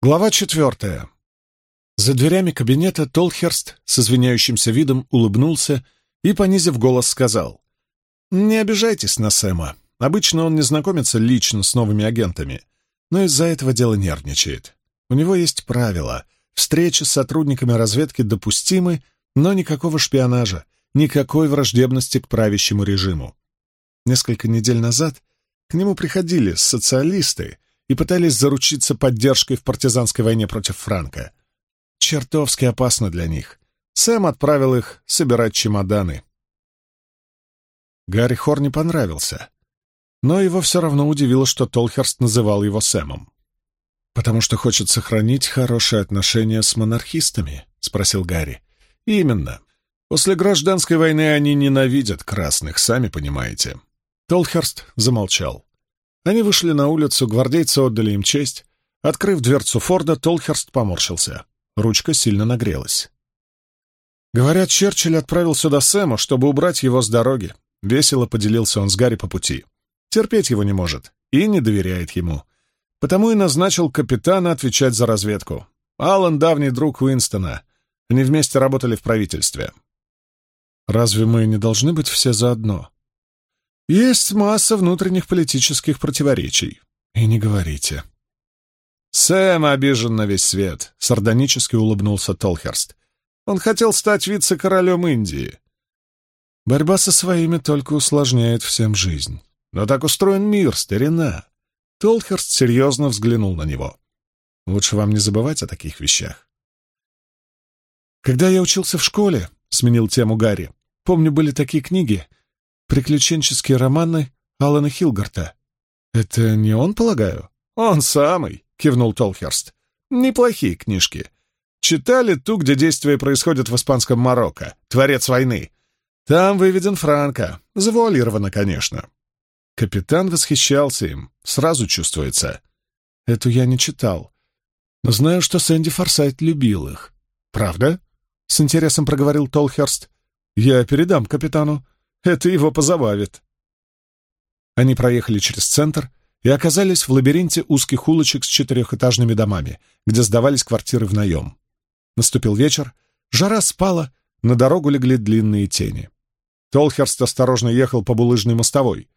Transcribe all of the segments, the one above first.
Глава четвертая. За дверями кабинета Толхерст с извиняющимся видом улыбнулся и, понизив голос, сказал. «Не обижайтесь на Сэма. Обычно он не знакомится лично с новыми агентами, но из-за этого дело нервничает. У него есть правила. Встречи с сотрудниками разведки допустимы, но никакого шпионажа, никакой враждебности к правящему режиму. Несколько недель назад к нему приходили социалисты, и пытались заручиться поддержкой в партизанской войне против Франка. Чертовски опасно для них. Сэм отправил их собирать чемоданы. Гарри Хор не понравился, но его все равно удивило, что Толхерст называл его Сэмом. «Потому что хочет сохранить хорошие отношения с монархистами?» — спросил Гарри. «Именно. После гражданской войны они ненавидят красных, сами понимаете». Толхерст замолчал. Они вышли на улицу, гвардейцы отдали им честь. Открыв дверцу Форда, Толхерст поморщился. Ручка сильно нагрелась. Говорят, Черчилль отправил сюда Сэма, чтобы убрать его с дороги. Весело поделился он с Гарри по пути. Терпеть его не может и не доверяет ему. Потому и назначил капитана отвечать за разведку. Аллан — давний друг Уинстона. Они вместе работали в правительстве. «Разве мы не должны быть все заодно?» Есть масса внутренних политических противоречий. И не говорите. Сэм обижен на весь свет, — сардонически улыбнулся Толхерст. Он хотел стать вице-королем Индии. Борьба со своими только усложняет всем жизнь. Но так устроен мир, старина. Толхерст серьезно взглянул на него. Лучше вам не забывать о таких вещах. Когда я учился в школе, — сменил тему Гарри, — помню, были такие книги — Приключенческие романы Алана Хилгарта. Это не он, полагаю? Он самый, кивнул Толхерст. Неплохие книжки. Читали ту, где действие происходит в испанском Марокко, Творец войны. Там выведен Франко, завуалировано, конечно. Капитан восхищался им, сразу чувствуется. Эту я не читал, но знаю, что Сэнди Форсайт любил их. Правда? С интересом проговорил Толхерст. Я передам капитану. Это его позабавит. Они проехали через центр и оказались в лабиринте узких улочек с четырехэтажными домами, где сдавались квартиры в наем. Наступил вечер, жара спала, на дорогу легли длинные тени. Толхерст осторожно ехал по булыжной мостовой.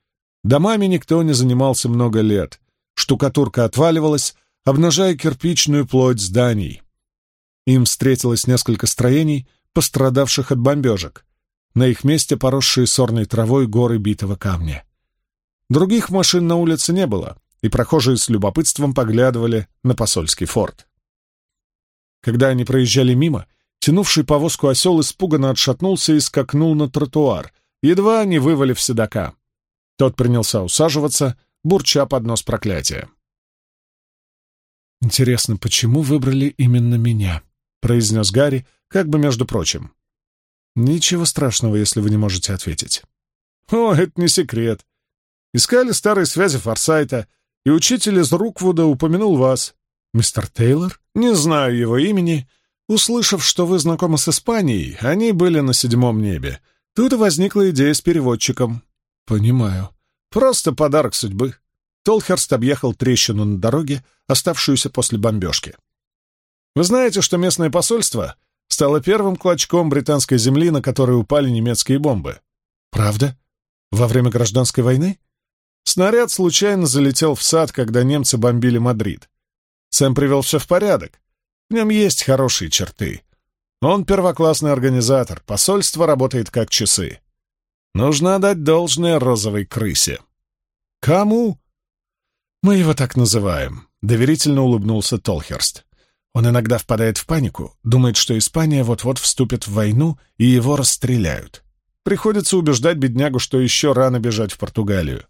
Домами никто не занимался много лет. Штукатурка отваливалась, обнажая кирпичную плоть зданий. Им встретилось несколько строений, пострадавших от бомбежек на их месте поросшие сорной травой горы битого камня. Других машин на улице не было, и прохожие с любопытством поглядывали на посольский форт. Когда они проезжали мимо, тянувший повозку осел испуганно отшатнулся и скакнул на тротуар, едва не вывалив седока. Тот принялся усаживаться, бурча под нос проклятия. «Интересно, почему выбрали именно меня?» — произнес Гарри, как бы между прочим. Ничего страшного, если вы не можете ответить. О, это не секрет. Искали старые связи Форсайта, и учитель из Руквуда упомянул вас. Мистер Тейлор? Не знаю его имени. Услышав, что вы знакомы с Испанией, они были на седьмом небе. Тут и возникла идея с переводчиком. Понимаю. Просто подарок судьбы. Толхерст объехал трещину на дороге, оставшуюся после бомбежки. Вы знаете, что местное посольство стала первым клочком британской земли, на который упали немецкие бомбы. Правда? Во время гражданской войны? Снаряд случайно залетел в сад, когда немцы бомбили Мадрид. Сэм привел все в порядок. В нем есть хорошие черты. Он первоклассный организатор, посольство работает как часы. Нужно дать должное розовой крысе. Кому? Мы его так называем, — доверительно улыбнулся Толхерст. Он иногда впадает в панику, думает, что Испания вот-вот вступит в войну и его расстреляют. Приходится убеждать беднягу, что еще рано бежать в Португалию.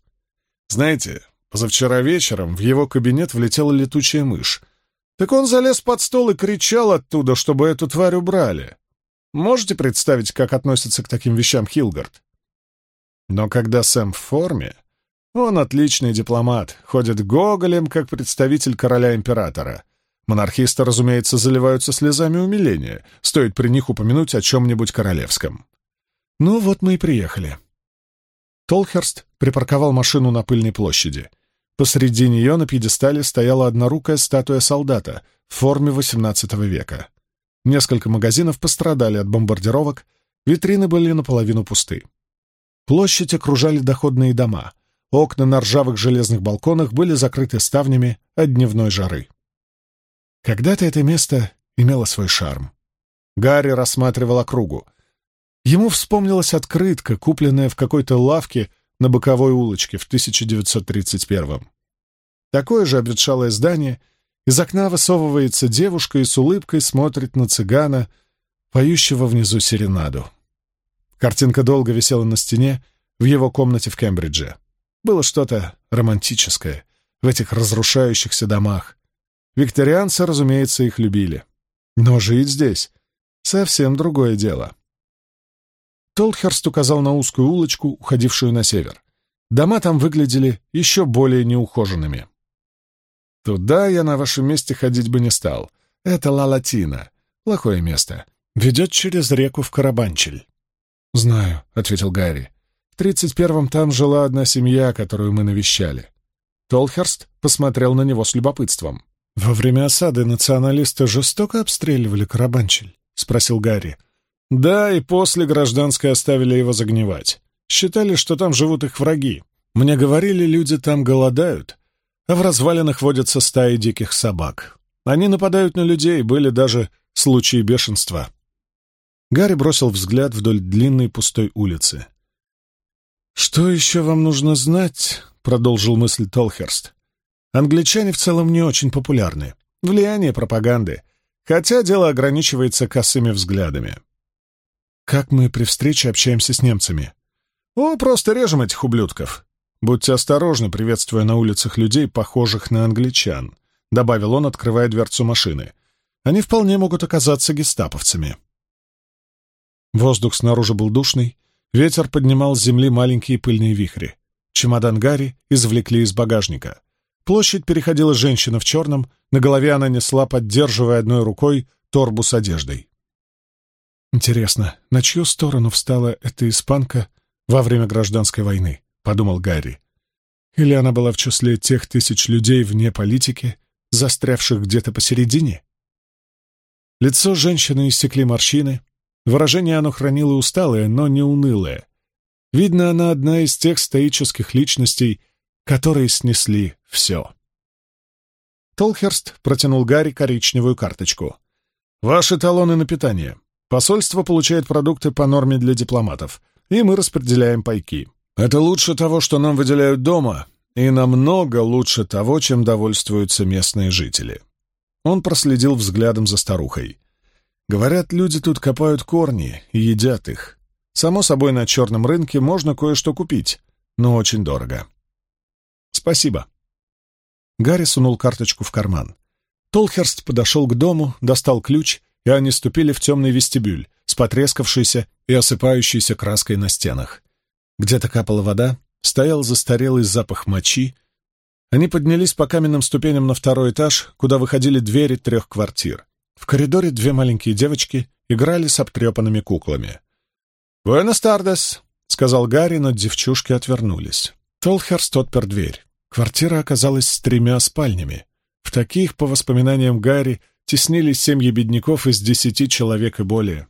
Знаете, позавчера вечером в его кабинет влетела летучая мышь. Так он залез под стол и кричал оттуда, чтобы эту тварь убрали. Можете представить, как относится к таким вещам Хилгард? Но когда Сэм в форме, он отличный дипломат, ходит гоголем, как представитель короля-императора — Монархисты, разумеется, заливаются слезами умиления, стоит при них упомянуть о чем-нибудь королевском. Ну вот мы и приехали. Толхерст припарковал машину на пыльной площади. Посреди нее на пьедестале стояла однорукая статуя солдата в форме XVIII века. Несколько магазинов пострадали от бомбардировок, витрины были наполовину пусты. Площадь окружали доходные дома, окна на ржавых железных балконах были закрыты ставнями от дневной жары. Когда-то это место имело свой шарм. Гарри рассматривал округу. Ему вспомнилась открытка, купленная в какой-то лавке на боковой улочке в 1931-м. Такое же обветшалое здание, из окна высовывается девушка и с улыбкой смотрит на цыгана, поющего внизу серенаду. Картинка долго висела на стене в его комнате в Кембридже. Было что-то романтическое в этих разрушающихся домах. Викторианцы, разумеется, их любили. Но жить здесь — совсем другое дело. Толхерст указал на узкую улочку, уходившую на север. Дома там выглядели еще более неухоженными. Туда я на вашем месте ходить бы не стал. Это Ла-Латина. Плохое место. Ведет через реку в Карабанчель. «Знаю», — ответил Гарри. «В тридцать первом там жила одна семья, которую мы навещали». Толхерст посмотрел на него с любопытством. «Во время осады националисты жестоко обстреливали Карабанчель?» — спросил Гарри. «Да, и после гражданской оставили его загнивать. Считали, что там живут их враги. Мне говорили, люди там голодают, а в развалинах водятся стаи диких собак. Они нападают на людей, были даже случаи бешенства. Гарри бросил взгляд вдоль длинной пустой улицы. «Что еще вам нужно знать?» — продолжил мысль Толхерст. «Англичане в целом не очень популярны. Влияние пропаганды. Хотя дело ограничивается косыми взглядами. Как мы при встрече общаемся с немцами? О, просто режем этих ублюдков. «Будьте осторожны, приветствуя на улицах людей, похожих на англичан», — добавил он, открывая дверцу машины. «Они вполне могут оказаться гестаповцами». Воздух снаружи был душный, ветер поднимал с земли маленькие пыльные вихри. Чемодан Гарри извлекли из багажника. Площадь переходила женщина в черном, на голове она несла, поддерживая одной рукой, торбу с одеждой. Интересно, на чью сторону встала эта испанка во время гражданской войны? — подумал Гарри. Или она была в числе тех тысяч людей вне политики, застрявших где-то посередине? Лицо женщины иссекли морщины. Выражение оно хранило усталое, но не унылое. Видно, она одна из тех стоических личностей, которые снесли все. Толхерст протянул Гарри коричневую карточку. «Ваши талоны на питание. Посольство получает продукты по норме для дипломатов, и мы распределяем пайки. Это лучше того, что нам выделяют дома, и намного лучше того, чем довольствуются местные жители. Он проследил взглядом за старухой. Говорят, люди тут копают корни и едят их. Само собой, на черном рынке можно кое-что купить, но очень дорого. Спасибо. Гарри сунул карточку в карман. Толхерст подошел к дому, достал ключ, и они ступили в темный вестибюль с потрескавшейся и осыпающейся краской на стенах. Где-то капала вода, стоял застарелый запах мочи. Они поднялись по каменным ступеням на второй этаж, куда выходили двери трех квартир. В коридоре две маленькие девочки играли с обтрепанными куклами. «Буэнос тардес», — сказал Гарри, но девчушки отвернулись. Толхерст отпер дверь. Квартира оказалась с тремя спальнями. В таких, по воспоминаниям Гарри, теснились семьи бедняков из десяти человек и более.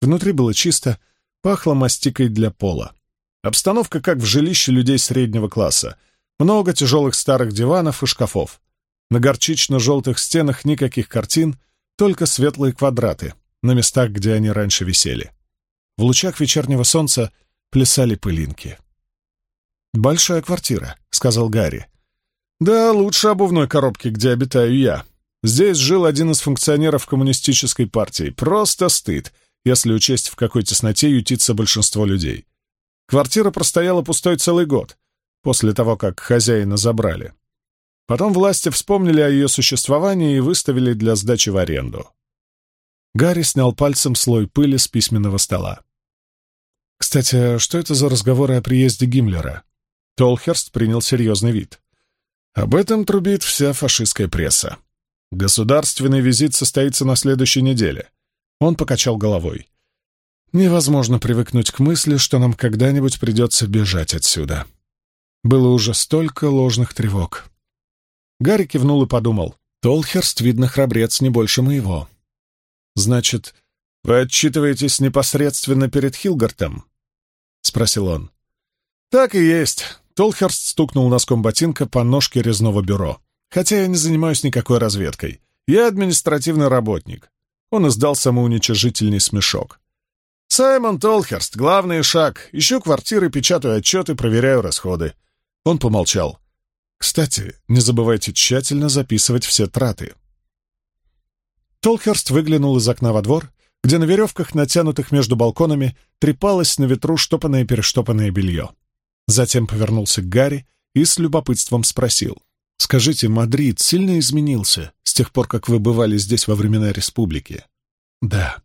Внутри было чисто, пахло мастикой для пола. Обстановка как в жилище людей среднего класса. Много тяжелых старых диванов и шкафов. На горчично-желтых стенах никаких картин, только светлые квадраты на местах, где они раньше висели. В лучах вечернего солнца плясали пылинки. «Большая квартира», — сказал Гарри. «Да, лучше обувной коробки, где обитаю я. Здесь жил один из функционеров коммунистической партии. Просто стыд, если учесть, в какой тесноте ютится большинство людей. Квартира простояла пустой целый год, после того, как хозяина забрали. Потом власти вспомнили о ее существовании и выставили для сдачи в аренду. Гарри снял пальцем слой пыли с письменного стола. «Кстати, а что это за разговоры о приезде Гиммлера?» Толхерст принял серьезный вид. «Об этом трубит вся фашистская пресса. Государственный визит состоится на следующей неделе». Он покачал головой. Невозможно привыкнуть к мысли, что нам когда-нибудь придется бежать отсюда. Было уже столько ложных тревог. Гарри кивнул и подумал. Толхерст, видно, храбрец не больше моего. Значит, вы отчитываетесь непосредственно перед Хилгартом? Спросил он. Так и есть. Толхерст стукнул носком ботинка по ножке резного бюро. Хотя я не занимаюсь никакой разведкой. Я административный работник. Он издал самоуничижительный смешок. «Саймон Толхерст, главный шаг. Ищу квартиры, печатаю отчеты, проверяю расходы». Он помолчал. «Кстати, не забывайте тщательно записывать все траты». Толхерст выглянул из окна во двор, где на веревках, натянутых между балконами, трепалось на ветру штопанное-перештопанное белье. Затем повернулся к Гарри и с любопытством спросил. «Скажите, Мадрид сильно изменился с тех пор, как вы бывали здесь во времена республики?» «Да».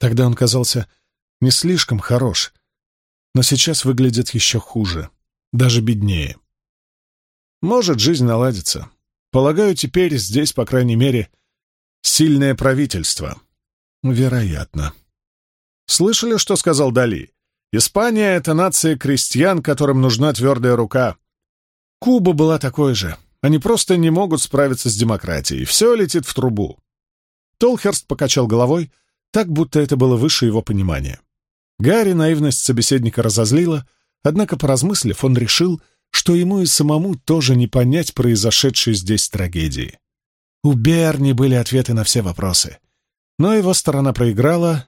Тогда он казался не слишком хорош, но сейчас выглядит еще хуже, даже беднее. Может, жизнь наладится. Полагаю, теперь здесь, по крайней мере, сильное правительство. Вероятно. Слышали, что сказал Дали? Испания — это нация крестьян, которым нужна твердая рука. Куба была такой же. Они просто не могут справиться с демократией. Все летит в трубу. Толхерст покачал головой, так будто это было выше его понимания. Гарри наивность собеседника разозлила, однако, поразмыслив, он решил, что ему и самому тоже не понять произошедшей здесь трагедии. У Берни были ответы на все вопросы. Но его сторона проиграла,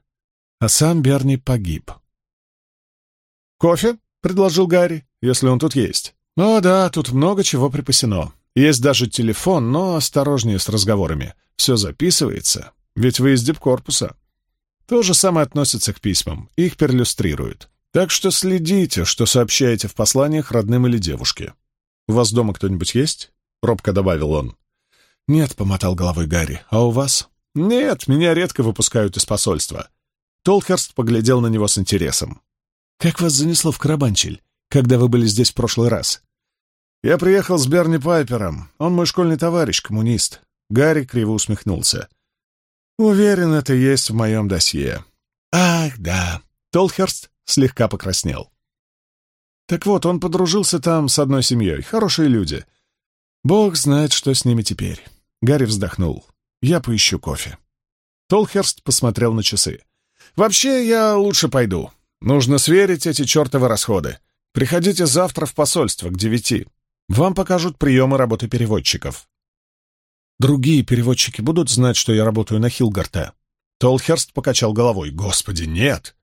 а сам Берни погиб. «Кофе?» — предложил Гарри, если он тут есть. «О да, тут много чего припасено. Есть даже телефон, но осторожнее с разговорами. Все записывается, ведь вы из дипкорпуса. То же самое относится к письмам, их перлюстрируют. Так что следите, что сообщаете в посланиях родным или девушке. У вас дома кто-нибудь есть?» — робко добавил он. «Нет», — помотал головой Гарри. «А у вас?» «Нет, меня редко выпускают из посольства». Толхерст поглядел на него с интересом. «Как вас занесло в Карабанчель, когда вы были здесь в прошлый раз?» «Я приехал с Берни Пайпером. Он мой школьный товарищ, коммунист». Гарри криво усмехнулся. Уверен, это есть в моем досье. Ах, да. Толхерст слегка покраснел. Так вот, он подружился там с одной семьей. Хорошие люди. Бог знает, что с ними теперь. Гарри вздохнул. Я поищу кофе. Толхерст посмотрел на часы. «Вообще, я лучше пойду. Нужно сверить эти чертовы расходы. Приходите завтра в посольство к девяти. Вам покажут приемы работы переводчиков. Другие переводчики будут знать, что я работаю на Хилгарта?» Толхерст покачал головой. «Господи, нет!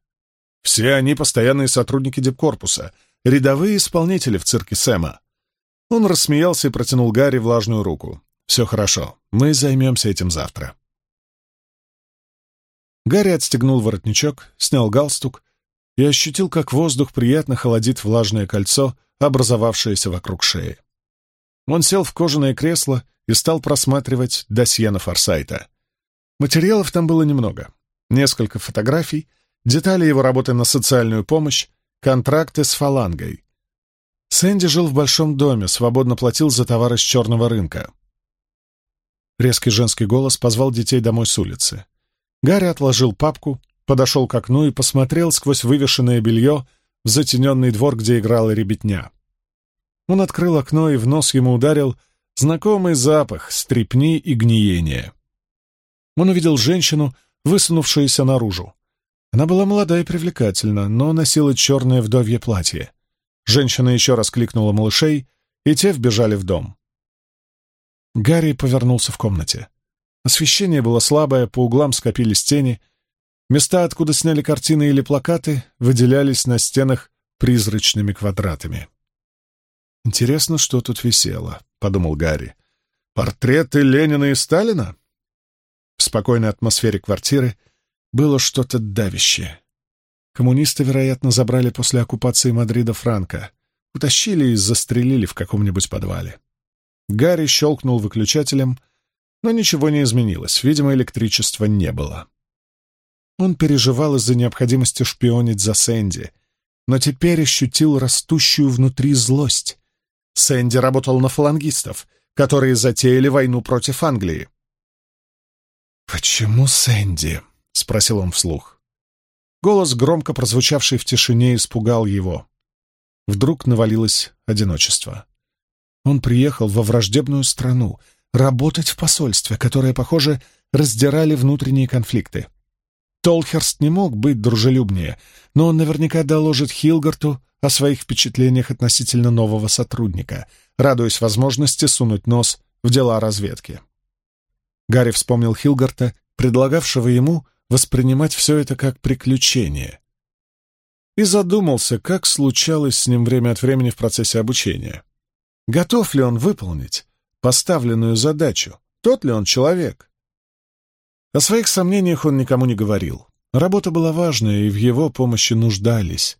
Все они постоянные сотрудники депкорпуса, рядовые исполнители в цирке Сэма». Он рассмеялся и протянул Гарри влажную руку. «Все хорошо, мы займемся этим завтра». Гарри отстегнул воротничок, снял галстук и ощутил, как воздух приятно холодит влажное кольцо, образовавшееся вокруг шеи. Он сел в кожаное кресло и стал просматривать досье на Форсайта. Материалов там было немного. Несколько фотографий, детали его работы на социальную помощь, контракты с фалангой. Сэнди жил в большом доме, свободно платил за товары с черного рынка. Резкий женский голос позвал детей домой с улицы. Гарри отложил папку, подошел к окну и посмотрел сквозь вывешенное белье в затененный двор, где играла ребятня. Он открыл окно, и в нос ему ударил знакомый запах стрепни и гниения. Он увидел женщину, высунувшуюся наружу. Она была молода и привлекательна, но носила черное вдовье платье. Женщина еще раз кликнула малышей, и те вбежали в дом. Гарри повернулся в комнате. Освещение было слабое, по углам скопились тени. Места, откуда сняли картины или плакаты, выделялись на стенах призрачными квадратами. «Интересно, что тут висело», — подумал Гарри. «Портреты Ленина и Сталина?» В спокойной атмосфере квартиры было что-то давящее. Коммунисты, вероятно, забрали после оккупации Мадрида Франка, утащили и застрелили в каком-нибудь подвале. Гарри щелкнул выключателем, но ничего не изменилось, видимо, электричества не было. Он переживал из-за необходимости шпионить за Сэнди, но теперь ощутил растущую внутри злость. Сэнди работал на фалангистов, которые затеяли войну против Англии. «Почему Сэнди?» — спросил он вслух. Голос, громко прозвучавший в тишине, испугал его. Вдруг навалилось одиночество. Он приехал во враждебную страну, работать в посольстве, которое, похоже, раздирали внутренние конфликты. Толхерст не мог быть дружелюбнее, но он наверняка доложит Хилгарту о своих впечатлениях относительно нового сотрудника, радуясь возможности сунуть нос в дела разведки. Гарри вспомнил Хилгарта, предлагавшего ему воспринимать все это как приключение, и задумался, как случалось с ним время от времени в процессе обучения. Готов ли он выполнить поставленную задачу? Тот ли он человек? О своих сомнениях он никому не говорил. Работа была важная, и в его помощи нуждались.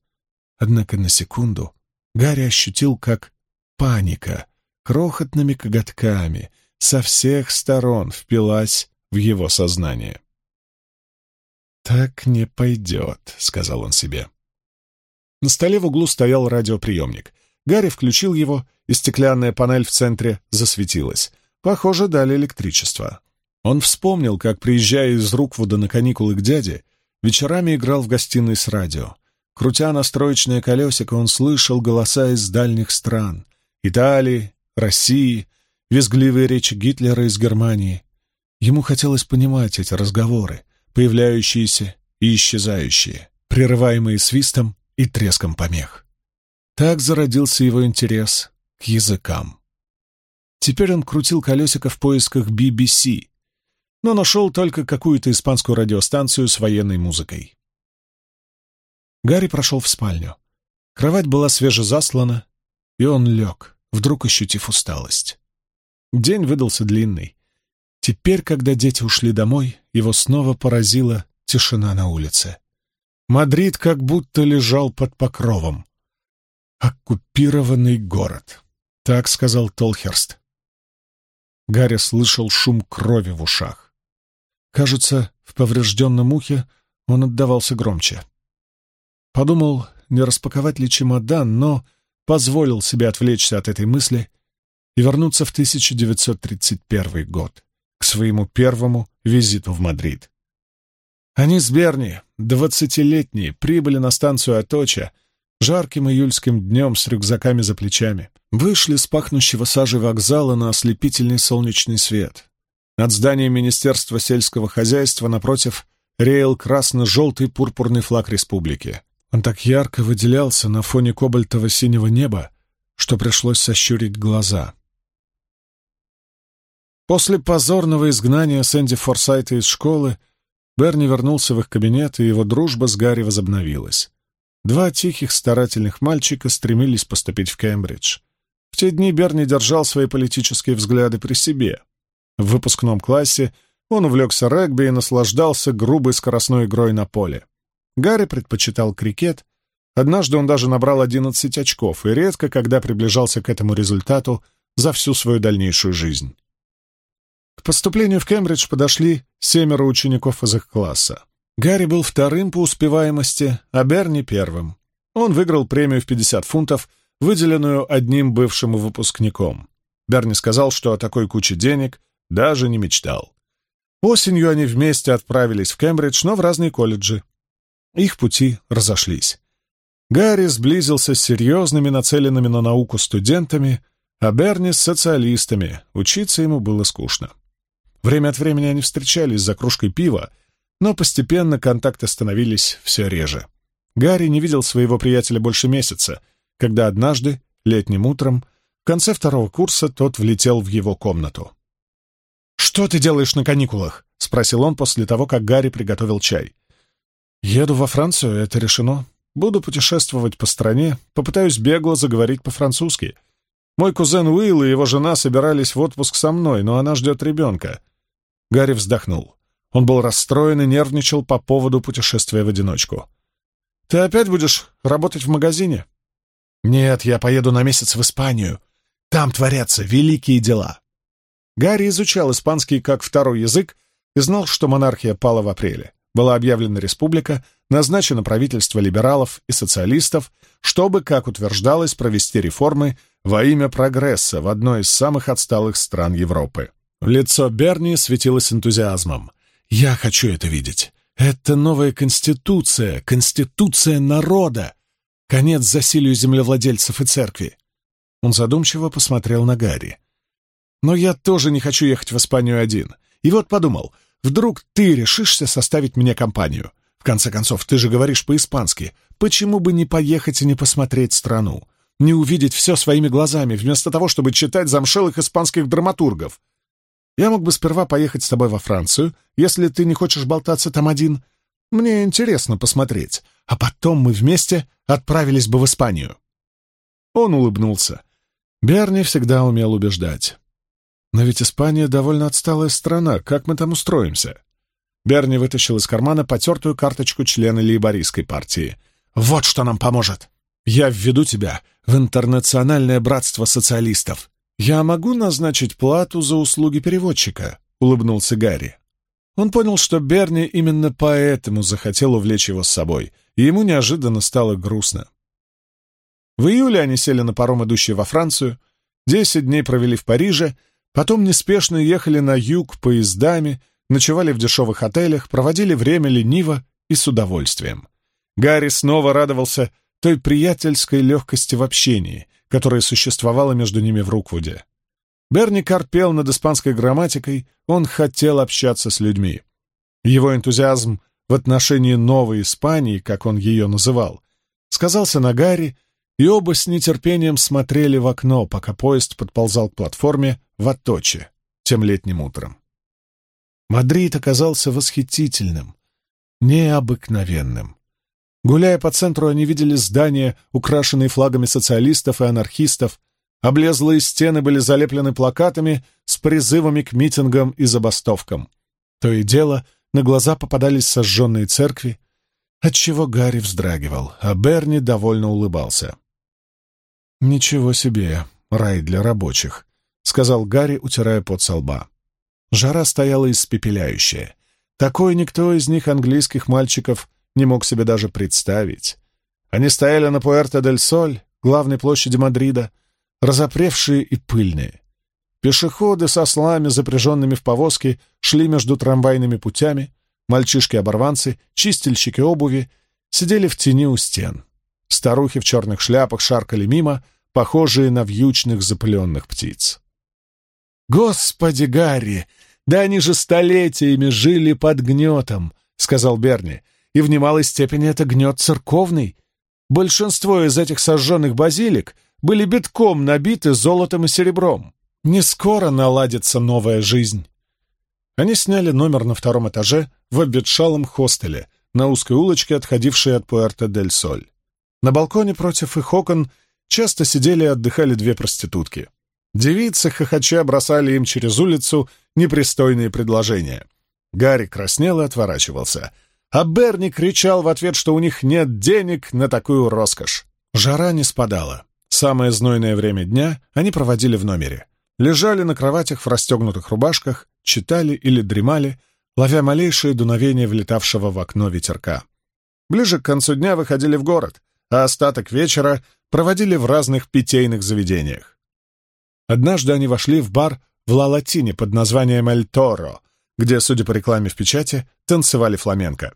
Однако на секунду Гарри ощутил, как паника крохотными коготками со всех сторон впилась в его сознание. «Так не пойдет», — сказал он себе. На столе в углу стоял радиоприемник. Гарри включил его, и стеклянная панель в центре засветилась. Похоже, дали электричество. Он вспомнил, как, приезжая из Руквуда на каникулы к дяде, вечерами играл в гостиной с радио. Крутя настроечное колесико, он слышал голоса из дальних стран — Италии, России, визгливые речи Гитлера из Германии. Ему хотелось понимать эти разговоры, появляющиеся и исчезающие, прерываемые свистом и треском помех. Так зародился его интерес к языкам. Теперь он крутил колесико в поисках BBC, но нашел только какую-то испанскую радиостанцию с военной музыкой. Гарри прошел в спальню. Кровать была свежезаслана, и он лег, вдруг ощутив усталость. День выдался длинный. Теперь, когда дети ушли домой, его снова поразила тишина на улице. Мадрид как будто лежал под покровом. «Оккупированный город», — так сказал Толхерст. Гарри слышал шум крови в ушах. Кажется, в поврежденном ухе он отдавался громче. Подумал, не распаковать ли чемодан, но позволил себе отвлечься от этой мысли и вернуться в 1931 год, к своему первому визиту в Мадрид. Они с Берни, двадцатилетние, прибыли на станцию Аточа жарким июльским днем с рюкзаками за плечами. Вышли с пахнущего сажей вокзала на ослепительный солнечный свет. Над зданием Министерства сельского хозяйства напротив реял красно-желтый пурпурный флаг республики. Он так ярко выделялся на фоне кобальтово-синего неба, что пришлось сощурить глаза. После позорного изгнания Сэнди Форсайта из школы Берни вернулся в их кабинет, и его дружба с Гарри возобновилась. Два тихих, старательных мальчика стремились поступить в Кембридж. В те дни Берни держал свои политические взгляды при себе. В выпускном классе он увлекся регби и наслаждался грубой скоростной игрой на поле. Гарри предпочитал крикет. Однажды он даже набрал 11 очков и редко когда приближался к этому результату за всю свою дальнейшую жизнь. К поступлению в Кембридж подошли семеро учеников из их класса. Гарри был вторым по успеваемости, а Берни — первым. Он выиграл премию в 50 фунтов, выделенную одним бывшим выпускником. Берни сказал, что о такой куче денег даже не мечтал. Осенью они вместе отправились в Кембридж, но в разные колледжи. Их пути разошлись. Гарри сблизился с серьезными, нацеленными на науку студентами, а Берни — с социалистами. Учиться ему было скучно. Время от времени они встречались за кружкой пива, но постепенно контакты становились все реже. Гарри не видел своего приятеля больше месяца, когда однажды, летним утром, в конце второго курса тот влетел в его комнату. «Что ты делаешь на каникулах?» — спросил он после того, как Гарри приготовил чай. «Еду во Францию, это решено. Буду путешествовать по стране, попытаюсь бегло заговорить по-французски. Мой кузен Уилл и его жена собирались в отпуск со мной, но она ждет ребенка. Гарри вздохнул. Он был расстроен и нервничал по поводу путешествия в одиночку. «Ты опять будешь работать в магазине?» «Нет, я поеду на месяц в Испанию. Там творятся великие дела». Гарри изучал испанский как второй язык и знал, что монархия пала в апреле. Была объявлена республика, назначено правительство либералов и социалистов, чтобы, как утверждалось, провести реформы во имя прогресса в одной из самых отсталых стран Европы. Лицо Берни светилось энтузиазмом. «Я хочу это видеть. Это новая конституция, конституция народа. Конец засилию землевладельцев и церкви». Он задумчиво посмотрел на Гарри. Но я тоже не хочу ехать в Испанию один. И вот подумал, вдруг ты решишься составить мне компанию. В конце концов, ты же говоришь по-испански. Почему бы не поехать и не посмотреть страну? Не увидеть все своими глазами, вместо того, чтобы читать замшелых испанских драматургов? Я мог бы сперва поехать с тобой во Францию, если ты не хочешь болтаться там один. Мне интересно посмотреть. А потом мы вместе отправились бы в Испанию. Он улыбнулся. Берни всегда умел убеждать. Но ведь Испания довольно отсталая страна. Как мы там устроимся? Берни вытащил из кармана потертую карточку члена лейбористской партии. «Вот что нам поможет! Я введу тебя в интернациональное братство социалистов. Я могу назначить плату за услуги переводчика?» — улыбнулся Гарри. Он понял, что Берни именно поэтому захотел увлечь его с собой, и ему неожиданно стало грустно. В июле они сели на паром, идущий во Францию, десять дней провели в Париже, потом неспешно ехали на юг поездами, ночевали в дешевых отелях, проводили время лениво и с удовольствием. Гарри снова радовался той приятельской легкости в общении, которая существовала между ними в Руквуде. Берни корпел над испанской грамматикой, он хотел общаться с людьми. Его энтузиазм в отношении Новой Испании, как он ее называл, сказался на Гарри, и оба с нетерпением смотрели в окно, пока поезд подползал к платформе в Аточе тем летним утром. Мадрид оказался восхитительным, необыкновенным. Гуляя по центру, они видели здания, украшенные флагами социалистов и анархистов, облезлые стены были залеплены плакатами с призывами к митингам и забастовкам. То и дело, на глаза попадались сожженные церкви, отчего Гарри вздрагивал, а Берни довольно улыбался. «Ничего себе, рай для рабочих», — сказал Гарри, утирая пот со лба. Жара стояла испепеляющая. Такой никто из них, английских мальчиков, не мог себе даже представить. Они стояли на Пуэрто-дель-Соль, главной площади Мадрида, разопревшие и пыльные. Пешеходы со слами, запряженными в повозки, шли между трамвайными путями, мальчишки-оборванцы, чистильщики обуви сидели в тени у стен. Старухи в черных шляпах шаркали мимо, похожие на вьючных запыленных птиц. «Господи, Гарри! Да они же столетиями жили под гнетом!» — сказал Берни. «И в немалой степени это гнет церковный. Большинство из этих сожженных базилик были битком набиты золотом и серебром. Не скоро наладится новая жизнь». Они сняли номер на втором этаже в обветшалом хостеле на узкой улочке, отходившей от Пуэрто-дель-Соль. На балконе против их окон часто сидели и отдыхали две проститутки. Девицы, хохоча, бросали им через улицу непристойные предложения. Гарри краснел и отворачивался, а Берни кричал в ответ, что у них нет денег на такую роскошь. Жара не спадала. Самое знойное время дня они проводили в номере. Лежали на кроватях в расстегнутых рубашках, читали или дремали, ловя малейшее дуновение влетавшего в окно ветерка. Ближе к концу дня выходили в город, а остаток вечера проводили в разных питейных заведениях. Однажды они вошли в бар в Ла-Латине под названием «Эль Торо», где, судя по рекламе в печати, танцевали фламенко.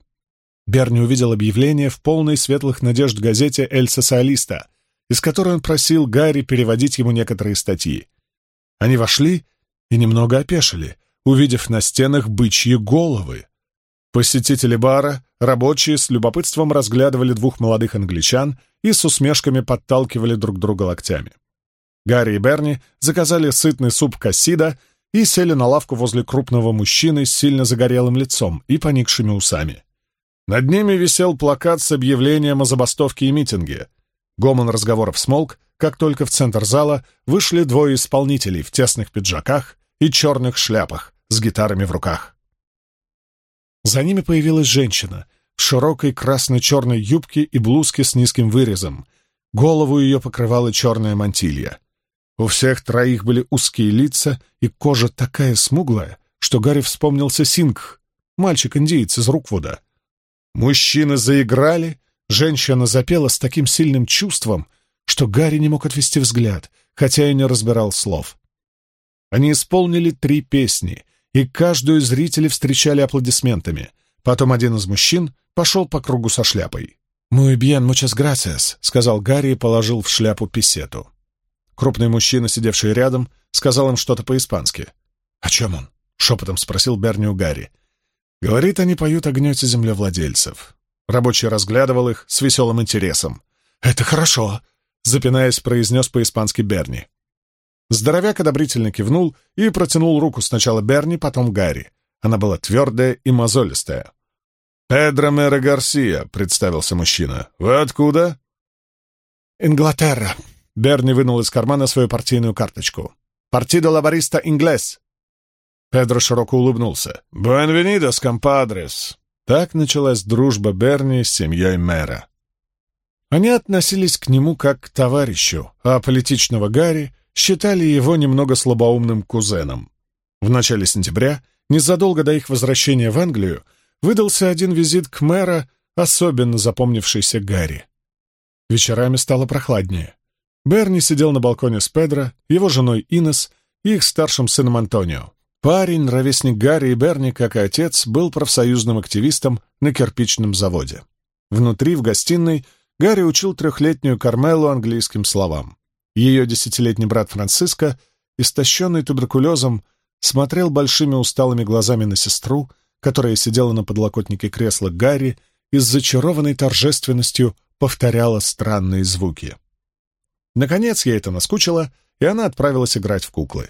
Берни увидел объявление в полной светлых надежд газете «Эль Социалиста», из которой он просил Гарри переводить ему некоторые статьи. Они вошли и немного опешили, увидев на стенах бычьи головы. Посетители бара, рабочие, с любопытством разглядывали двух молодых англичан и с усмешками подталкивали друг друга локтями. Гарри и Берни заказали сытный суп кассида и сели на лавку возле крупного мужчины с сильно загорелым лицом и поникшими усами. Над ними висел плакат с объявлением о забастовке и митинге. Гомон разговоров смолк, как только в центр зала вышли двое исполнителей в тесных пиджаках и черных шляпах с гитарами в руках. За ними появилась женщина в широкой красно-черной юбке и блузке с низким вырезом. Голову ее покрывала черная мантилья. У всех троих были узкие лица и кожа такая смуглая, что Гарри вспомнился Сингх, мальчик-индиец из Руквуда. Мужчины заиграли, женщина запела с таким сильным чувством, что Гарри не мог отвести взгляд, хотя и не разбирал слов. Они исполнили три песни, и каждую зрители встречали аплодисментами. Потом один из мужчин пошел по кругу со шляпой. «Muy bien, muchas gracias», — сказал Гарри и положил в шляпу писету. Крупный мужчина, сидевший рядом, сказал им что-то по-испански. «О чем он?» — шепотом спросил Берни у Гарри. «Говорит, они поют о гнете землевладельцев». Рабочий разглядывал их с веселым интересом. «Это хорошо», — запинаясь, произнес по-испански Берни. Здоровяк одобрительно кивнул и протянул руку сначала Берни, потом Гарри. Она была твердая и мозолистая. «Педро Мера Гарсия», — представился мужчина. «Вы откуда?» «Инглатерра». Берни вынул из кармана свою партийную карточку. «Партидо лабориста инглес». Педро широко улыбнулся. «Буэнвенидос, компадрес». Так началась дружба Берни с семьей мэра. Они относились к нему как к товарищу, а политичного Гарри считали его немного слабоумным кузеном. В начале сентября, незадолго до их возвращения в Англию, выдался один визит к мэра, особенно запомнившийся Гарри. Вечерами стало прохладнее. Берни сидел на балконе с Педро, его женой Инес и их старшим сыном Антонио. Парень, ровесник Гарри и Берни, как и отец, был профсоюзным активистом на кирпичном заводе. Внутри, в гостиной, Гарри учил трехлетнюю Кармелу английским словам. Ее десятилетний брат Франциско, истощенный туберкулезом, смотрел большими усталыми глазами на сестру, которая сидела на подлокотнике кресла Гарри и с зачарованной торжественностью повторяла странные звуки. Наконец ей это наскучило, и она отправилась играть в куклы.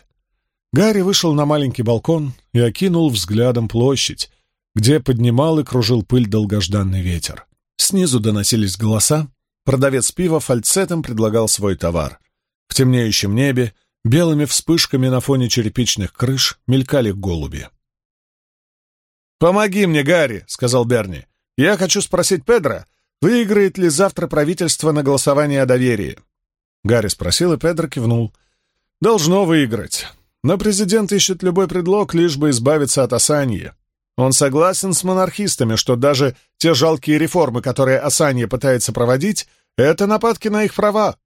Гарри вышел на маленький балкон и окинул взглядом площадь, где поднимал и кружил пыль долгожданный ветер. Снизу доносились голоса, продавец пива фальцетом предлагал свой товар. В темнеющем небе белыми вспышками на фоне черепичных крыш мелькали голуби. «Помоги мне, Гарри», — сказал Берни. «Я хочу спросить Педро, выиграет ли завтра правительство на голосование о доверии?» Гарри спросил, и Педро кивнул. «Должно выиграть. Но президент ищет любой предлог, лишь бы избавиться от Асаньи. Он согласен с монархистами, что даже те жалкие реформы, которые Асанья пытается проводить, это нападки на их права.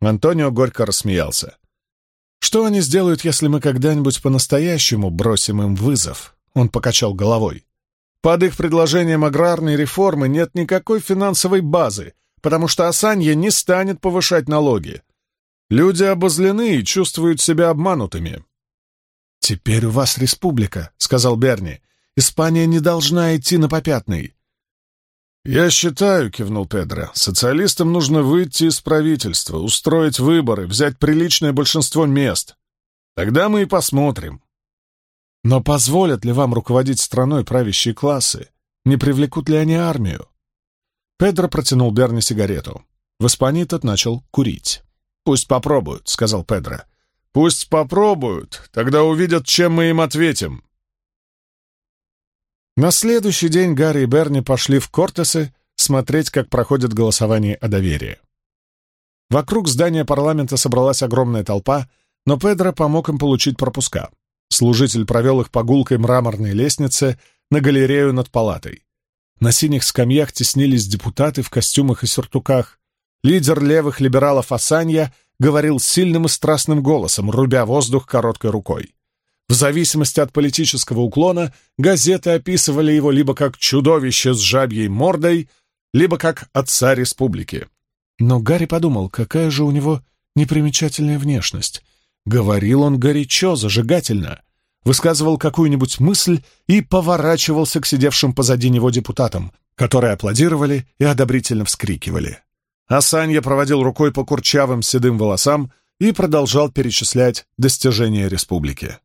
Антонио горько рассмеялся. «Что они сделают, если мы когда-нибудь по-настоящему бросим им вызов?» Он покачал головой. «Под их предложением аграрной реформы нет никакой финансовой базы, потому что Асанья не станет повышать налоги. Люди обозлены и чувствуют себя обманутыми». «Теперь у вас республика», — сказал Берни. «Испания не должна идти на попятный. «Я считаю», — кивнул Педро, — «социалистам нужно выйти из правительства, устроить выборы, взять приличное большинство мест. Тогда мы и посмотрим». «Но позволят ли вам руководить страной правящие классы? Не привлекут ли они армию?» Педро протянул Берни сигарету. В Испании тот начал курить. «Пусть попробуют», — сказал Педро. «Пусть попробуют, тогда увидят, чем мы им ответим». На следующий день Гарри и Берни пошли в Кортесы смотреть, как проходит голосование о доверии. Вокруг здания парламента собралась огромная толпа, но Педро помог им получить пропуска. Служитель провел их по гулкой мраморной лестнице на галерею над палатой. На синих скамьях теснились депутаты в костюмах и сюртуках. Лидер левых либералов Асанья говорил сильным и страстным голосом, рубя воздух короткой рукой. В зависимости от политического уклона газеты описывали его либо как чудовище с жабьей мордой, либо как отца республики. Но Гарри подумал, какая же у него непримечательная внешность. Говорил он горячо, зажигательно, высказывал какую-нибудь мысль и поворачивался к сидевшим позади него депутатам, которые аплодировали и одобрительно вскрикивали. А Санья проводил рукой по курчавым седым волосам и продолжал перечислять достижения республики.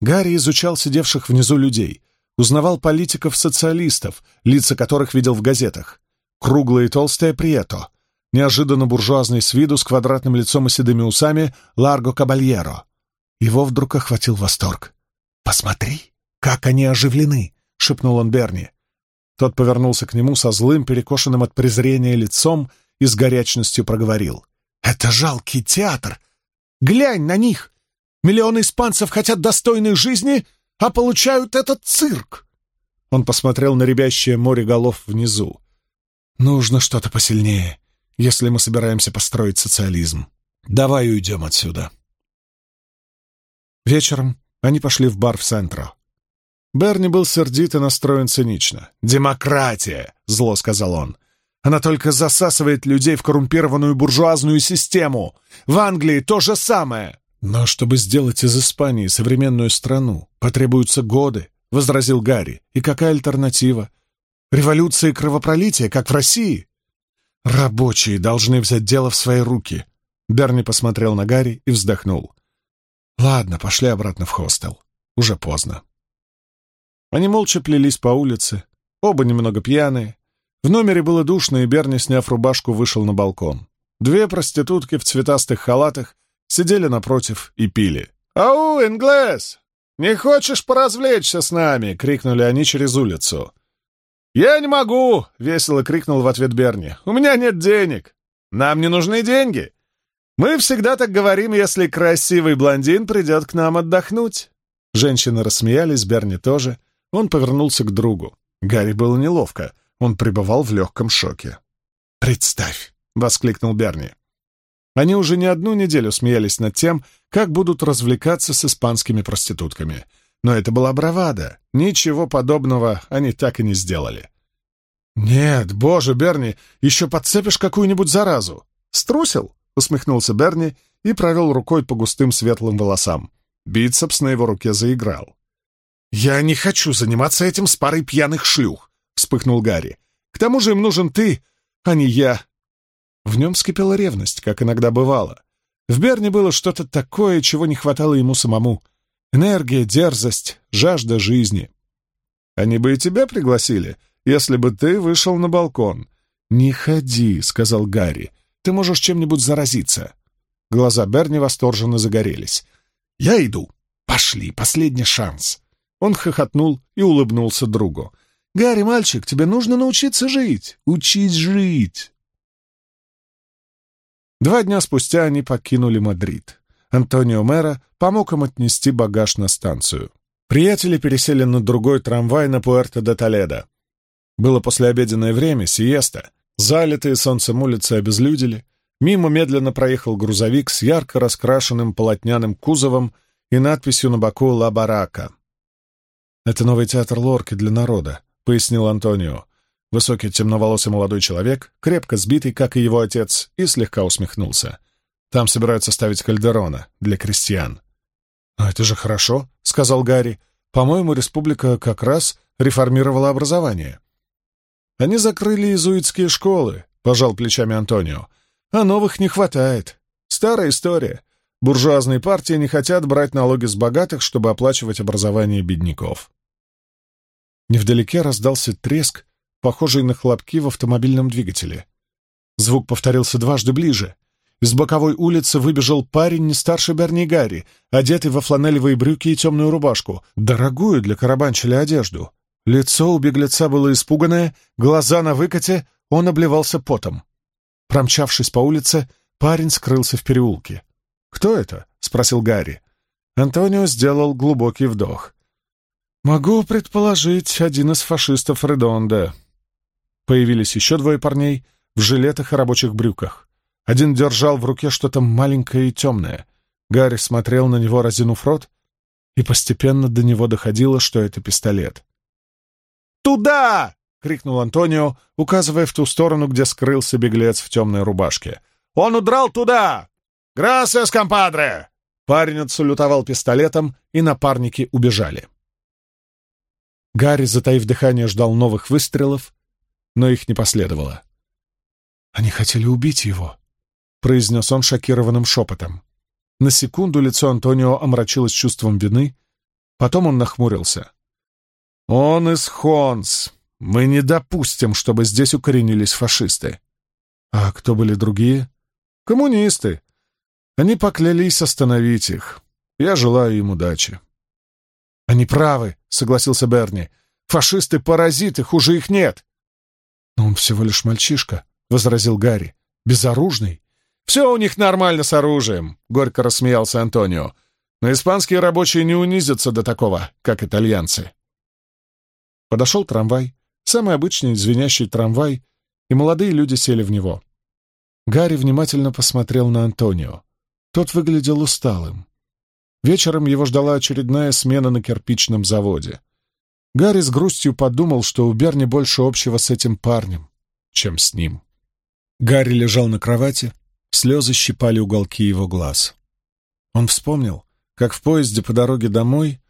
Гарри изучал сидевших внизу людей, узнавал политиков-социалистов, лица которых видел в газетах. Круглое и толстое Прието, неожиданно буржуазный с виду, с квадратным лицом и седыми усами, Ларго Кабальеро. Его вдруг охватил восторг. «Посмотри, как они оживлены!» — шепнул он Берни. Тот повернулся к нему со злым, перекошенным от презрения лицом и с горячностью проговорил. «Это жалкий театр! Глянь на них! Миллионы испанцев хотят достойной жизни, а получают этот цирк!» Он посмотрел на рябящее море голов внизу. «Нужно что-то посильнее, если мы собираемся построить социализм. Давай уйдем отсюда». Вечером они пошли в бар в Центро. Берни был сердит и настроен цинично. «Демократия!» — зло сказал он. «Она только засасывает людей в коррумпированную буржуазную систему. В Англии то же самое!» «Но чтобы сделать из Испании современную страну, потребуются годы», — возразил Гарри. «И какая альтернатива? Революция и кровопролитие, как в России?» «Рабочие должны взять дело в свои руки», — Берни посмотрел на Гарри и вздохнул. «Ладно, пошли обратно в хостел. Уже поздно». Они молча плелись по улице, оба немного пьяные. В номере было душно, и Берни, сняв рубашку, вышел на балкон. Две проститутки в цветастых халатах сидели напротив и пили. «Ау, Инглес! Не хочешь поразвлечься с нами?» — крикнули они через улицу. «Я не могу!» — весело крикнул в ответ Берни. «У меня нет денег. Нам не нужны деньги. Мы всегда так говорим, если красивый блондин придет к нам отдохнуть». Женщины рассмеялись, Берни тоже. Он повернулся к другу. Гарри было неловко. Он пребывал в легком шоке. «Представь!» — воскликнул Берни. Они уже не одну неделю смеялись над тем, как будут развлекаться с испанскими проститутками. Но это была бравада. Ничего подобного они так и не сделали. «Нет, боже, Берни, еще подцепишь какую-нибудь заразу!» «Струсил?» — усмехнулся Берни и провел рукой по густым светлым волосам. Бицепс на его руке заиграл. «Я не хочу заниматься этим с парой пьяных шлюх!» — вспыхнул Гарри. «К тому же им нужен ты, а не я. В нем вскипела ревность, как иногда бывало. В Берне было что-то такое, чего не хватало ему самому. Энергия, дерзость, жажда жизни. Они бы и тебя пригласили, если бы ты вышел на балкон. «Не ходи», — сказал Гарри. «Ты можешь чем-нибудь заразиться». Глаза Берни восторженно загорелись. «Я иду. Пошли, последний шанс». Он хохотнул и улыбнулся другу. «Гарри, мальчик, тебе нужно научиться жить. Учить жить». Два дня спустя они покинули Мадрид. Антонио Мэра помог им отнести багаж на станцию. Приятели пересели на другой трамвай на Пуэрто-де-Толедо. Было послеобеденное время, сиеста. Залитые солнцем улицы обезлюдили. Мимо медленно проехал грузовик с ярко раскрашенным полотняным кузовом и надписью на боку «Ла Барака». «Это новый театр Лорки для народа», — пояснил Антонио. Высокий темноволосый молодой человек, крепко сбитый, как и его отец, и слегка усмехнулся. Там собираются ставить кальдерона для крестьян. «А это же хорошо», — сказал Гарри. «По-моему, республика как раз реформировала образование». «Они закрыли иезуитские школы», — пожал плечами Антонио. «А новых не хватает. Старая история. Буржуазные партии не хотят брать налоги с богатых, чтобы оплачивать образование бедняков». Невдалеке раздался треск, похожий на хлопки в автомобильном двигателе. Звук повторился дважды ближе. Из боковой улицы выбежал парень не старше Берни Гарри, одетый во фланелевые брюки и темную рубашку, дорогую для карабанчеля одежду. Лицо у беглеца было испуганное, глаза на выкате, он обливался потом. Промчавшись по улице, парень скрылся в переулке. «Кто это?» — спросил Гарри. Антонио сделал глубокий вдох. «Могу предположить, один из фашистов Редонда. Появились еще двое парней в жилетах и рабочих брюках. Один держал в руке что-то маленькое и темное. Гарри смотрел на него, разинув рот, и постепенно до него доходило, что это пистолет. «Туда!» — крикнул Антонио, указывая в ту сторону, где скрылся беглец в темной рубашке. «Он удрал туда! Грасес, компадре!» Парень отсалютовал пистолетом, и напарники убежали. Гарри, затаив дыхание, ждал новых выстрелов, но их не последовало. «Они хотели убить его», — произнес он шокированным шепотом. На секунду лицо Антонио омрачилось чувством вины, потом он нахмурился. «Он из Хонс. Мы не допустим, чтобы здесь укоренились фашисты». «А кто были другие?» «Коммунисты. Они поклялись остановить их. Я желаю им удачи». «Они правы», — согласился Берни. «Фашисты — паразиты, хуже их нет. «Но он всего лишь мальчишка», — возразил Гарри. «Безоружный». «Все у них нормально с оружием», — горько рассмеялся Антонио. «Но испанские рабочие не унизятся до такого, как итальянцы». Подошел трамвай, самый обычный звенящий трамвай, и молодые люди сели в него. Гарри внимательно посмотрел на Антонио. Тот выглядел усталым. Вечером его ждала очередная смена на кирпичном заводе. Гарри с грустью подумал, что у Берни больше общего с этим парнем, чем с ним. Гарри лежал на кровати, слезы щипали уголки его глаз. Он вспомнил, как в поезде по дороге домой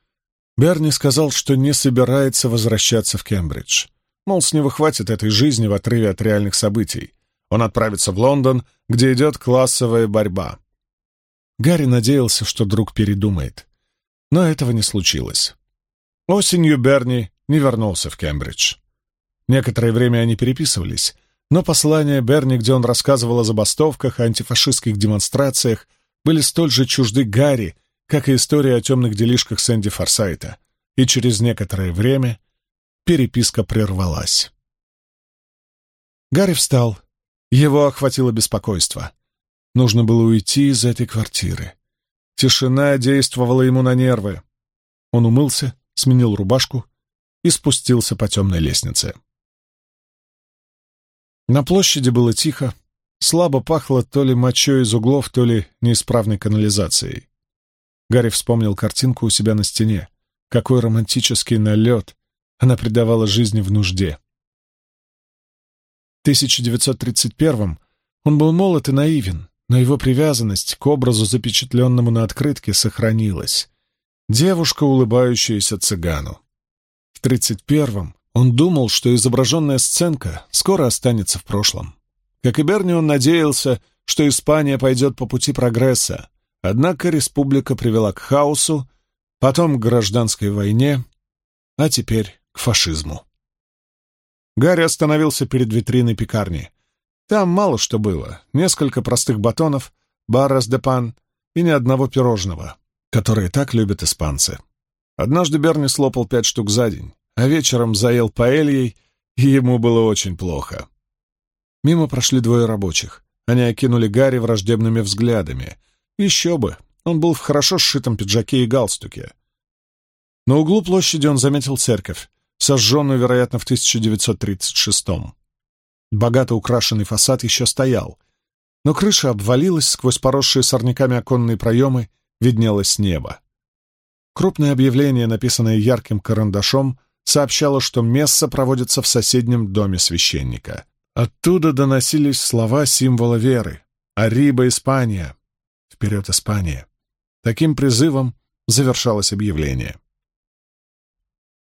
Берни сказал, что не собирается возвращаться в Кембридж. Мол, с него хватит этой жизни в отрыве от реальных событий. Он отправится в Лондон, где идет классовая борьба. Гарри надеялся, что друг передумает. Но этого не случилось. Осенью Берни не вернулся в Кембридж. Некоторое время они переписывались, но послания Берни, где он рассказывал о забастовках антифашистских демонстрациях, были столь же чужды Гарри, как и история о темных делишках Сэнди Форсайта, и через некоторое время переписка прервалась. Гарри встал. Его охватило беспокойство. Нужно было уйти из этой квартиры. Тишина действовала ему на нервы. Он умылся, сменил рубашку и спустился по темной лестнице. На площади было тихо, слабо пахло то ли мочой из углов, то ли неисправной канализацией. Гарри вспомнил картинку у себя на стене. Какой романтический налет она придавала жизни в нужде. В 1931-м он был молод и наивен, но его привязанность к образу, запечатленному на открытке, сохранилась. Девушка, улыбающаяся цыгану. В 31-м он думал, что изображенная сценка скоро останется в прошлом. Как и Берни, он надеялся, что Испания пойдет по пути прогресса, однако республика привела к хаосу, потом к гражданской войне, а теперь к фашизму. Гарри остановился перед витриной пекарни. Там мало что было. Несколько простых батонов, баррас де пан и ни одного пирожного, которые так любят испанцы. Однажды Берни слопал пять штук за день а вечером заел паэльей, и ему было очень плохо. Мимо прошли двое рабочих. Они окинули Гарри враждебными взглядами. Еще бы, он был в хорошо сшитом пиджаке и галстуке. На углу площади он заметил церковь, сожженную, вероятно, в 1936-м. Богато украшенный фасад еще стоял, но крыша обвалилась, сквозь поросшие сорняками оконные проемы виднелось небо. Крупное объявление, написанное ярким карандашом, сообщала, что месса проводится в соседнем доме священника. Оттуда доносились слова символа веры. «Ариба, Испания!» «Вперед, Испания!» Таким призывом завершалось объявление.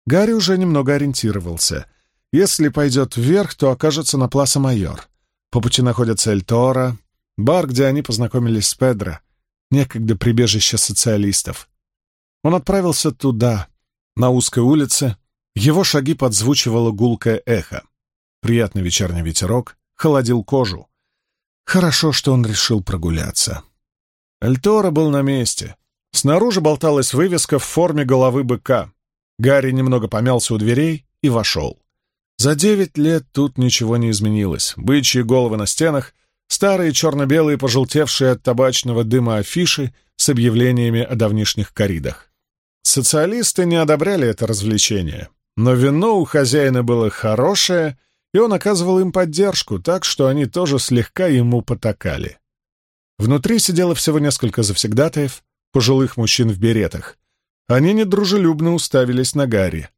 Гарри уже немного ориентировался. Если пойдет вверх, то окажется на Пласа Майор. По пути находится Эль-Тора, бар, где они познакомились с Педро, некогда прибежище социалистов. Он отправился туда, на узкой улице, его шаги подзвучивало гулкое эхо. Приятный вечерний ветерок холодил кожу. Хорошо, что он решил прогуляться. Эльтора был на месте. Снаружи болталась вывеска в форме головы быка. Гарри немного помялся у дверей и вошел. За девять лет тут ничего не изменилось. Бычьи головы на стенах, старые черно-белые, пожелтевшие от табачного дыма афиши с объявлениями о давнишних коридах. Социалисты не одобряли это развлечение. Но вино у хозяина было хорошее, и он оказывал им поддержку, так что они тоже слегка ему потакали. Внутри сидело всего несколько завсегдатаев, пожилых мужчин в беретах. Они недружелюбно уставились на Гарри.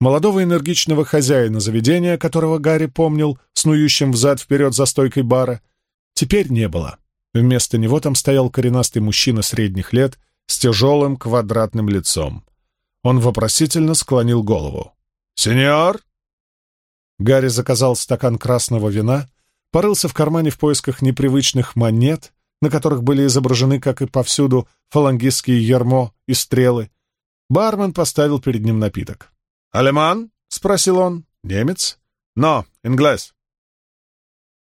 Молодого энергичного хозяина заведения, которого Гарри помнил, снующим взад-вперед за стойкой бара, теперь не было. Вместо него там стоял коренастый мужчина средних лет с тяжелым квадратным лицом. Он вопросительно склонил голову. «Сеньор?» Гарри заказал стакан красного вина, порылся в кармане в поисках непривычных монет, на которых были изображены, как и повсюду, фалангистские ярмо и стрелы. Бармен поставил перед ним напиток. «Алеман?» — спросил он. «Немец?» «Но, инглес».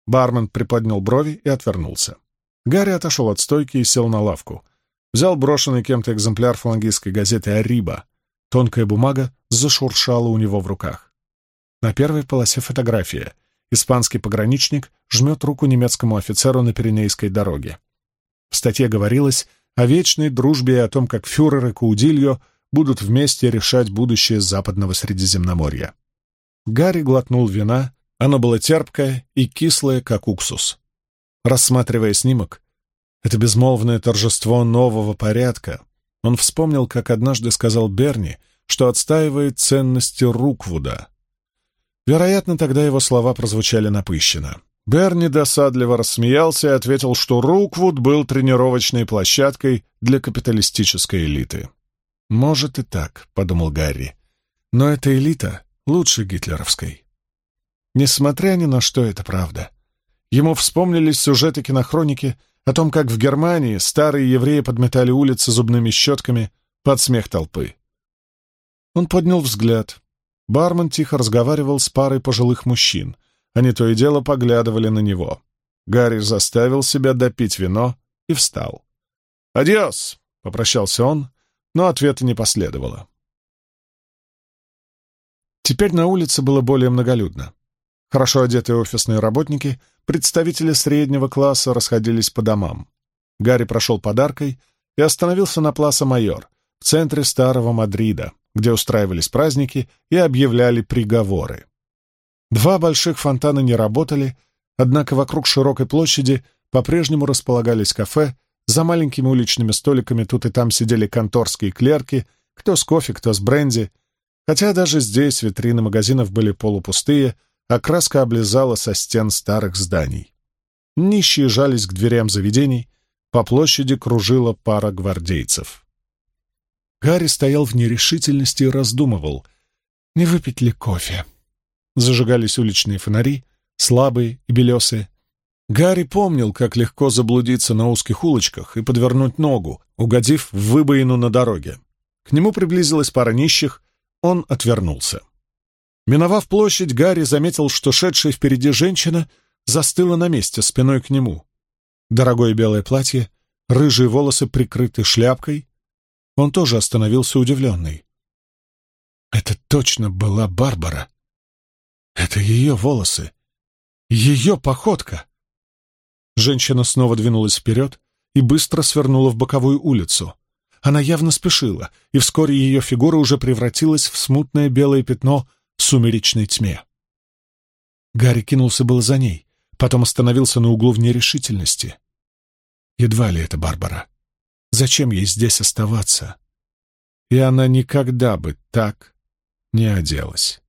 Бармен приподнял брови и отвернулся. Гарри отошел от стойки и сел на лавку. Взял брошенный кем-то экземпляр фалангистской газеты «Ариба», Тонкая бумага зашуршала у него в руках. На первой полосе фотография. Испанский пограничник жмет руку немецкому офицеру на Пиренейской дороге. В статье говорилось о вечной дружбе и о том, как фюрер и Каудильо будут вместе решать будущее западного Средиземноморья. Гарри глотнул вина, оно было терпкое и кислое, как уксус. Рассматривая снимок, это безмолвное торжество нового порядка, он вспомнил, как однажды сказал Берни, что отстаивает ценности Руквуда. Вероятно, тогда его слова прозвучали напыщенно. Берни досадливо рассмеялся и ответил, что Руквуд был тренировочной площадкой для капиталистической элиты. «Может и так», — подумал Гарри, — «но эта элита лучше гитлеровской». Несмотря ни на что, это правда. Ему вспомнились сюжеты кинохроники о том, как в Германии старые евреи подметали улицы зубными щетками под смех толпы. Он поднял взгляд. Бармен тихо разговаривал с парой пожилых мужчин. Они то и дело поглядывали на него. Гарри заставил себя допить вино и встал. «Адьос!» — попрощался он, но ответа не последовало. Теперь на улице было более многолюдно. Хорошо одетые офисные работники, представители среднего класса расходились по домам. Гарри прошел подаркой и остановился на Пласа Майор, в центре старого Мадрида, где устраивались праздники и объявляли приговоры. Два больших фонтана не работали, однако вокруг широкой площади по-прежнему располагались кафе, за маленькими уличными столиками тут и там сидели конторские клерки, кто с кофе, кто с бренди, хотя даже здесь витрины магазинов были полупустые, а краска облизала со стен старых зданий. Нищие жались к дверям заведений, по площади кружила пара гвардейцев. Гарри стоял в нерешительности и раздумывал, не выпить ли кофе. Зажигались уличные фонари, слабые и белесые. Гарри помнил, как легко заблудиться на узких улочках и подвернуть ногу, угодив в выбоину на дороге. К нему приблизилась пара нищих, он отвернулся. Миновав площадь, Гарри заметил, что шедшая впереди женщина застыла на месте, спиной к нему. Дорогое белое платье, рыжие волосы прикрыты шляпкой. Он тоже остановился удивленный. Это точно была Барбара. Это ее волосы. Ее походка. Женщина снова двинулась вперед и быстро свернула в боковую улицу. Она явно спешила, и вскоре ее фигура уже превратилась в смутное белое пятно сумеречной тьме. Гарри кинулся был за ней, потом остановился на углу в нерешительности. Едва ли это Барбара. Зачем ей здесь оставаться? И она никогда бы так не оделась.